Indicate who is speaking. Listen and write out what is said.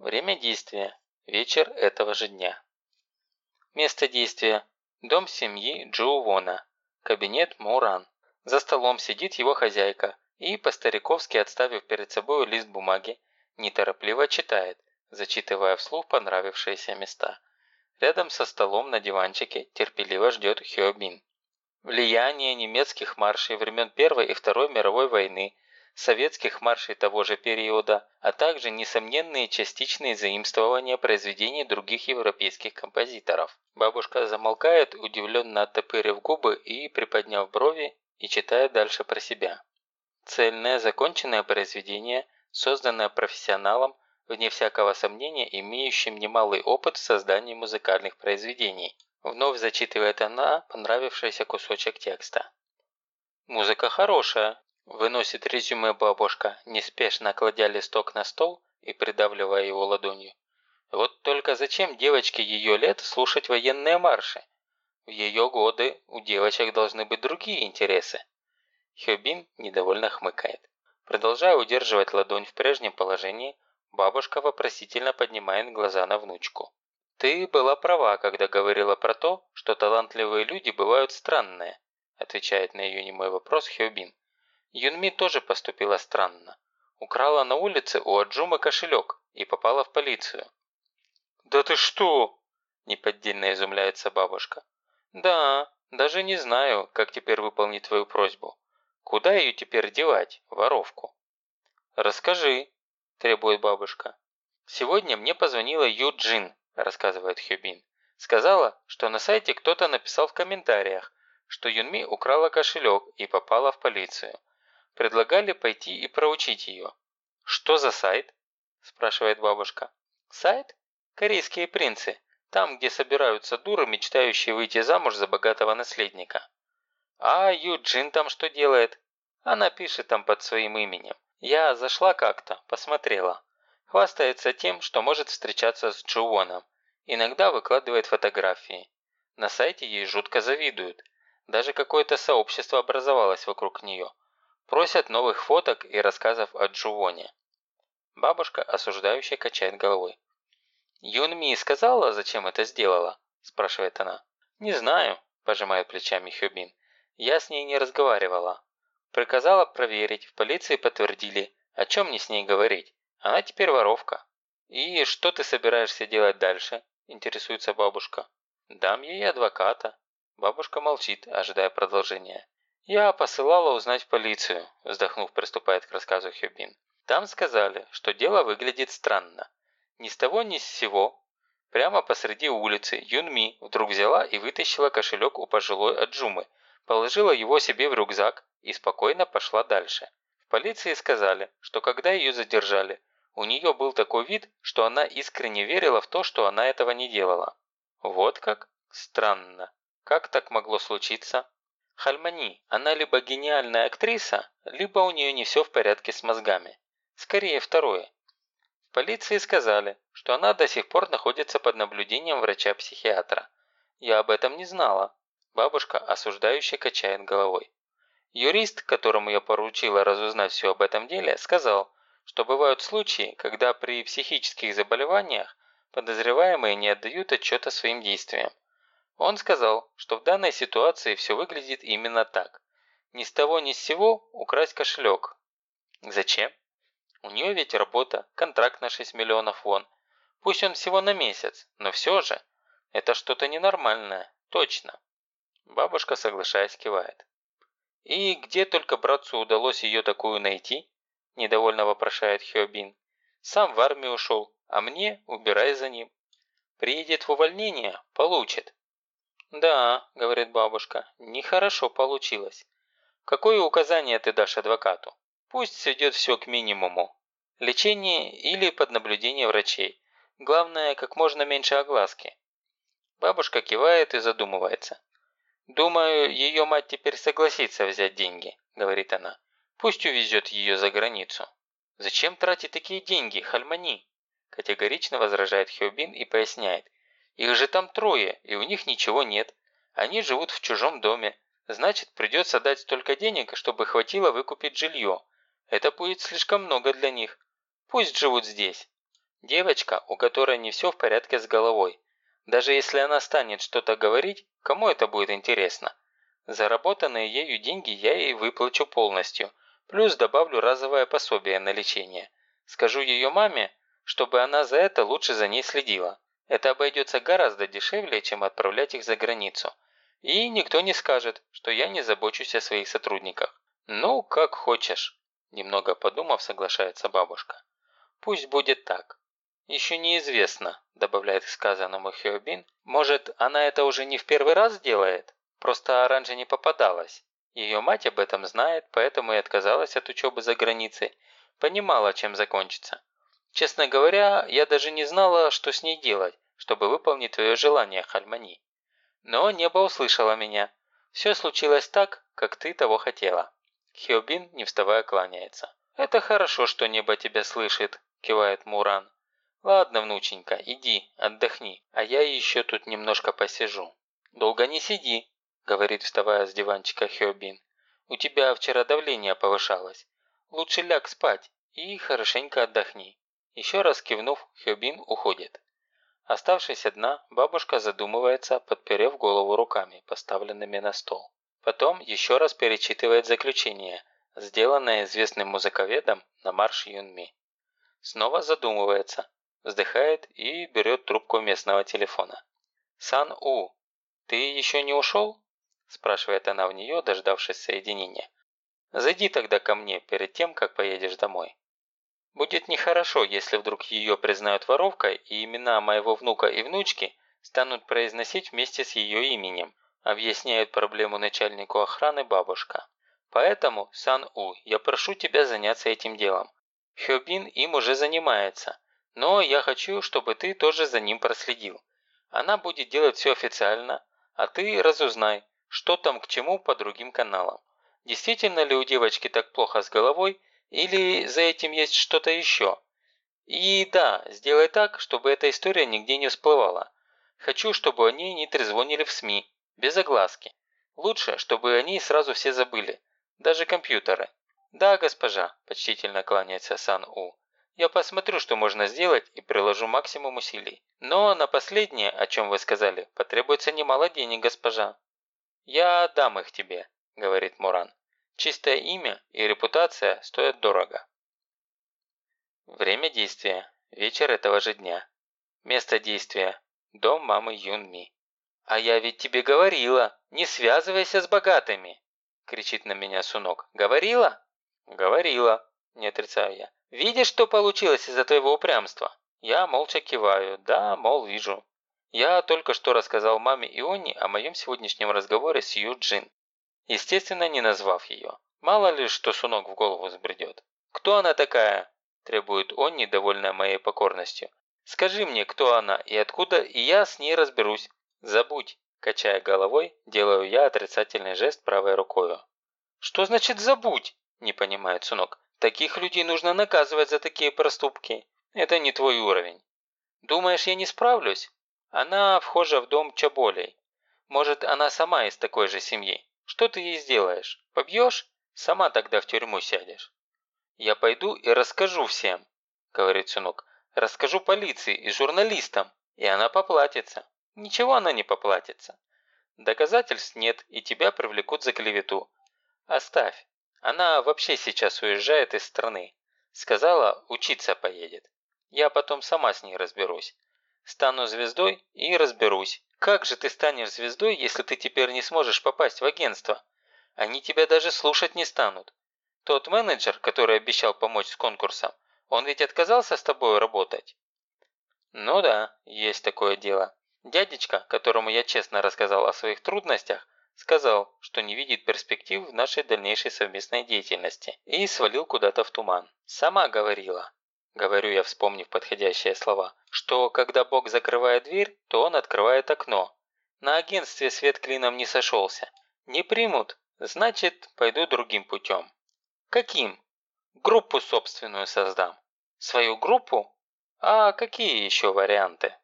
Speaker 1: Время действия – вечер этого же дня. Место действия – дом семьи Джоу Вона, кабинет Муран. За столом сидит его хозяйка и, по-стариковски отставив перед собой лист бумаги, неторопливо читает, зачитывая вслух понравившиеся места. Рядом со столом на диванчике терпеливо ждет Хёбин. Влияние немецких маршей времен Первой и Второй мировой войны, советских маршей того же периода, а также несомненные частичные заимствования произведений других европейских композиторов. Бабушка замолкает, удивленно оттопырив губы и, приподняв брови, и читает дальше про себя. Цельное, законченное произведение, созданное профессионалом, вне всякого сомнения имеющим немалый опыт в создании музыкальных произведений. Вновь зачитывает она понравившийся кусочек текста. «Музыка хорошая», – выносит резюме бабушка, неспешно кладя листок на стол и придавливая его ладонью. «Вот только зачем девочке ее лет слушать военные марши? В ее годы у девочек должны быть другие интересы». Хёбин недовольно хмыкает. Продолжая удерживать ладонь в прежнем положении, Бабушка вопросительно поднимает глаза на внучку. «Ты была права, когда говорила про то, что талантливые люди бывают странные», отвечает на ее немой вопрос Хёбин. Юнми тоже поступила странно. Украла на улице у Аджумы кошелек и попала в полицию. «Да ты что?» – неподдельно изумляется бабушка. «Да, даже не знаю, как теперь выполнить твою просьбу. Куда ее теперь девать, воровку?» «Расскажи», требует бабушка. «Сегодня мне позвонила Ю Джин», – рассказывает Хюбин. «Сказала, что на сайте кто-то написал в комментариях, что Юнми украла кошелек и попала в полицию. Предлагали пойти и проучить ее». «Что за сайт?» – спрашивает бабушка. «Сайт? Корейские принцы. Там, где собираются дуры, мечтающие выйти замуж за богатого наследника». «А Юджин там что делает?» «Она пишет там под своим именем. Я зашла как-то, посмотрела. Хвастается тем, что может встречаться с Джуоном. Иногда выкладывает фотографии. На сайте ей жутко завидуют. Даже какое-то сообщество образовалось вокруг нее. Просят новых фоток и рассказов о Джуоне. Бабушка осуждающе качает головой. «Юнми сказала, зачем это сделала?» – спрашивает она. «Не знаю», – пожимает плечами Хюбин. «Я с ней не разговаривала. Приказала проверить, в полиции подтвердили. О чем мне с ней говорить? Она теперь воровка. «И что ты собираешься делать дальше?» – интересуется бабушка. «Дам ей адвоката». Бабушка молчит, ожидая продолжения. «Я посылала узнать в полицию», – вздохнув, приступает к рассказу Хюбин. «Там сказали, что дело выглядит странно. Ни с того ни с сего. Прямо посреди улицы Юнми вдруг взяла и вытащила кошелек у пожилой Аджумы, положила его себе в рюкзак и спокойно пошла дальше. В полиции сказали, что когда ее задержали, у нее был такой вид, что она искренне верила в то, что она этого не делала. Вот как? Странно. Как так могло случиться? Хальмани, она либо гениальная актриса, либо у нее не все в порядке с мозгами. Скорее второе. В полиции сказали, что она до сих пор находится под наблюдением врача-психиатра. Я об этом не знала. Бабушка осуждающе качает головой. Юрист, которому я поручила разузнать все об этом деле, сказал, что бывают случаи, когда при психических заболеваниях подозреваемые не отдают отчета своим действиям. Он сказал, что в данной ситуации все выглядит именно так. Ни с того ни с сего украсть кошелек. Зачем? У нее ведь работа, контракт на 6 миллионов вон. Пусть он всего на месяц, но все же. Это что-то ненормальное, точно. Бабушка, соглашаясь, кивает. «И где только братцу удалось ее такую найти?» – недовольно вопрошает Хёбин. «Сам в армию ушел, а мне убирай за ним. Приедет в увольнение – получит». «Да», – говорит бабушка, – «нехорошо получилось. Какое указание ты дашь адвокату? Пусть сведет все к минимуму. Лечение или под наблюдение врачей. Главное, как можно меньше огласки». Бабушка кивает и задумывается. «Думаю, ее мать теперь согласится взять деньги», – говорит она. «Пусть увезет ее за границу». «Зачем тратить такие деньги, Хальмани?» – категорично возражает Хеобин и поясняет. «Их же там трое, и у них ничего нет. Они живут в чужом доме. Значит, придется дать столько денег, чтобы хватило выкупить жилье. Это будет слишком много для них. Пусть живут здесь». Девочка, у которой не все в порядке с головой. Даже если она станет что-то говорить, кому это будет интересно? Заработанные ею деньги я ей выплачу полностью, плюс добавлю разовое пособие на лечение. Скажу ее маме, чтобы она за это лучше за ней следила. Это обойдется гораздо дешевле, чем отправлять их за границу. И никто не скажет, что я не забочусь о своих сотрудниках. Ну, как хочешь. Немного подумав, соглашается бабушка. Пусть будет так. Еще неизвестно, добавляет к сказанному Хиобин. Может, она это уже не в первый раз делает? Просто раньше не попадалась. Ее мать об этом знает, поэтому и отказалась от учебы за границей. Понимала, чем закончится. Честно говоря, я даже не знала, что с ней делать, чтобы выполнить твое желание, Хальмани. Но небо услышало меня. Все случилось так, как ты того хотела. Хиобин, не вставая, кланяется. «Это хорошо, что небо тебя слышит», – кивает Муран. «Ладно, внученька, иди, отдохни, а я еще тут немножко посижу». «Долго не сиди», – говорит, вставая с диванчика Хиобин. «У тебя вчера давление повышалось. Лучше ляг спать и хорошенько отдохни». Еще раз кивнув, Хиобин уходит. Оставшись одна, бабушка задумывается, подперев голову руками, поставленными на стол. Потом еще раз перечитывает заключение, сделанное известным музыковедом на марш Юнми. Снова задумывается, вздыхает и берет трубку местного телефона. «Сан-У, ты еще не ушел?» – спрашивает она в нее, дождавшись соединения. «Зайди тогда ко мне перед тем, как поедешь домой». Будет нехорошо, если вдруг ее признают воровкой и имена моего внука и внучки станут произносить вместе с ее именем, объясняет проблему начальнику охраны бабушка. Поэтому, Сан-У, я прошу тебя заняться этим делом. Хёбин им уже занимается, но я хочу, чтобы ты тоже за ним проследил. Она будет делать все официально, а ты разузнай, что там к чему по другим каналам. Действительно ли у девочки так плохо с головой, или за этим есть что-то еще? И да, сделай так, чтобы эта история нигде не всплывала. Хочу, чтобы о ней не трезвонили в СМИ, без огласки. Лучше, чтобы они сразу все забыли, даже компьютеры. Да, госпожа, почтительно кланяется Сан-У. Я посмотрю, что можно сделать и приложу максимум усилий. Но на последнее, о чем вы сказали, потребуется немало денег, госпожа. Я дам их тебе, говорит Муран. Чистое имя и репутация стоят дорого. Время действия. Вечер этого же дня. Место действия. Дом мамы Юнми. «А я ведь тебе говорила, не связывайся с богатыми!» кричит на меня Сунок. «Говорила?» «Говорила», не отрицаю я. «Видишь, что получилось из-за твоего упрямства?» Я молча киваю. «Да, мол, вижу». Я только что рассказал маме Ионе о моем сегодняшнем разговоре с Юджин естественно, не назвав ее. Мало ли, что Сунок в голову взбредет. «Кто она такая?» – требует он, недовольная моей покорностью. «Скажи мне, кто она и откуда, и я с ней разберусь. Забудь!» – качая головой, делаю я отрицательный жест правой рукою. «Что значит «забудь»?» – не понимает Сунок. «Таких людей нужно наказывать за такие проступки. Это не твой уровень. Думаешь, я не справлюсь? Она вхожа в дом Чаболей. Может, она сама из такой же семьи. Что ты ей сделаешь? Побьешь? Сама тогда в тюрьму сядешь. Я пойду и расскажу всем, говорит сынок. Расскажу полиции и журналистам, и она поплатится. Ничего она не поплатится. Доказательств нет, и тебя привлекут за клевету. Оставь. Она вообще сейчас уезжает из страны. Сказала, учиться поедет. Я потом сама с ней разберусь. Стану звездой и разберусь. Как же ты станешь звездой, если ты теперь не сможешь попасть в агентство? Они тебя даже слушать не станут. Тот менеджер, который обещал помочь с конкурсом, он ведь отказался с тобой работать? Ну да, есть такое дело. Дядечка, которому я честно рассказал о своих трудностях, сказал, что не видит перспектив в нашей дальнейшей совместной деятельности и свалил куда-то в туман. Сама говорила, говорю я, вспомнив подходящие слова, что когда Бог закрывает дверь, то он открывает окно. На агентстве свет клином не сошелся. Не примут, значит, пойду другим путем. Каким? Группу собственную создам. Свою группу? А какие еще варианты?